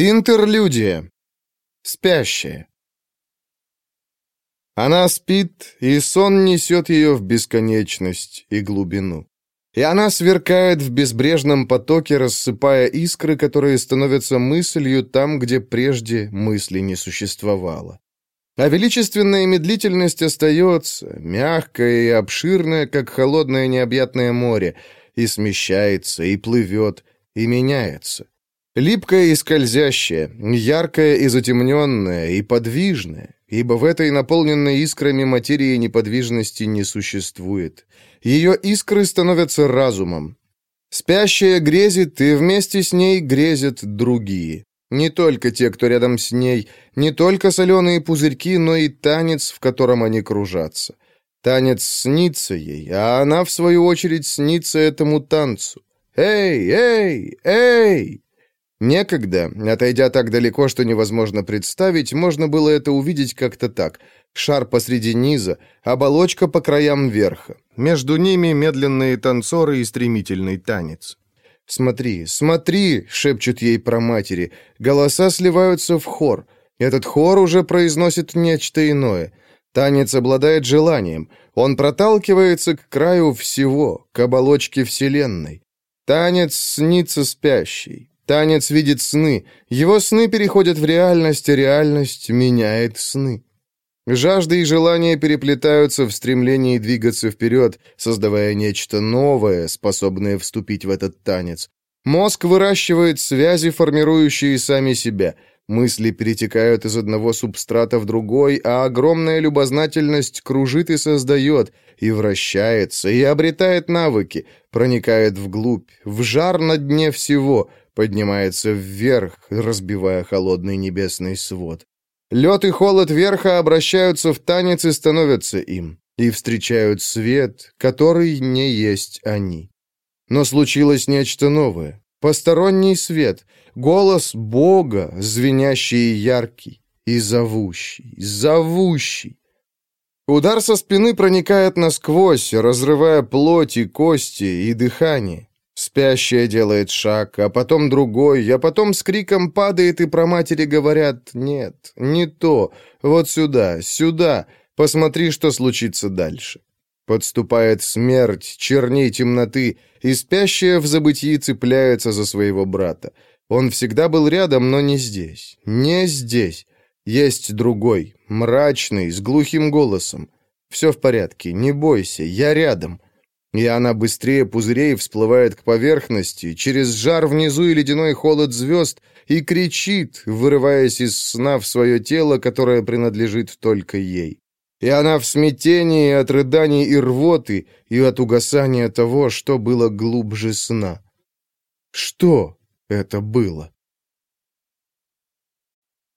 Интерлюдия. Спящая. Она спит, и сон несет ее в бесконечность и глубину. И она сверкает в безбрежном потоке, рассыпая искры, которые становятся мыслью там, где прежде мысли не существовало. А величественная медлительность остается, мягкая и обширная, как холодное необъятное море, и смещается, и плывет, и меняется. Липкая и скользящая, яркая и затемненная, и подвижная, ибо в этой наполненной искрами материи неподвижности не существует. Ее искры становятся разумом. Спящая грезит, и вместе с ней грезят другие. Не только те, кто рядом с ней, не только соленые пузырьки, но и танец, в котором они кружатся. Танец снится ей, а она, в свою очередь, снится этому танцу. «Эй, эй, эй!» Некогда, отойдя так далеко, что невозможно представить, можно было это увидеть как-то так. Шар посреди низа, оболочка по краям верха. Между ними медленные танцоры и стремительный танец. «Смотри, смотри!» — шепчут ей про матери. Голоса сливаются в хор. Этот хор уже произносит нечто иное. Танец обладает желанием. Он проталкивается к краю всего, к оболочке Вселенной. Танец снится спящий. Танец видит сны. Его сны переходят в реальность, а реальность меняет сны. Жажда и желание переплетаются в стремлении двигаться вперед, создавая нечто новое, способное вступить в этот танец. Мозг выращивает связи, формирующие сами себя. Мысли перетекают из одного субстрата в другой, а огромная любознательность кружит и создает, и вращается, и обретает навыки, проникает вглубь, в жар на дне всего, поднимается вверх, разбивая холодный небесный свод. Лед и холод верха обращаются в танец и становятся им, и встречают свет, который не есть они. Но случилось нечто новое. Посторонний свет, голос Бога, звенящий и яркий, и зовущий, зовущий. Удар со спины проникает насквозь, разрывая плоть и кости, и дыхание. Спящая делает шаг, а потом другой, а потом с криком падает, и про матери говорят «Нет, не то, вот сюда, сюда, посмотри, что случится дальше». Подступает смерть, черней темноты, и спящая в забытии цепляется за своего брата. Он всегда был рядом, но не здесь, не здесь. Есть другой, мрачный, с глухим голосом. «Все в порядке, не бойся, я рядом». И она быстрее пузырей всплывает к поверхности, через жар внизу и ледяной холод звезд, и кричит, вырываясь из сна в свое тело, которое принадлежит только ей. И она в смятении от рыданий и рвоты, и от угасания того, что было глубже сна. Что это было?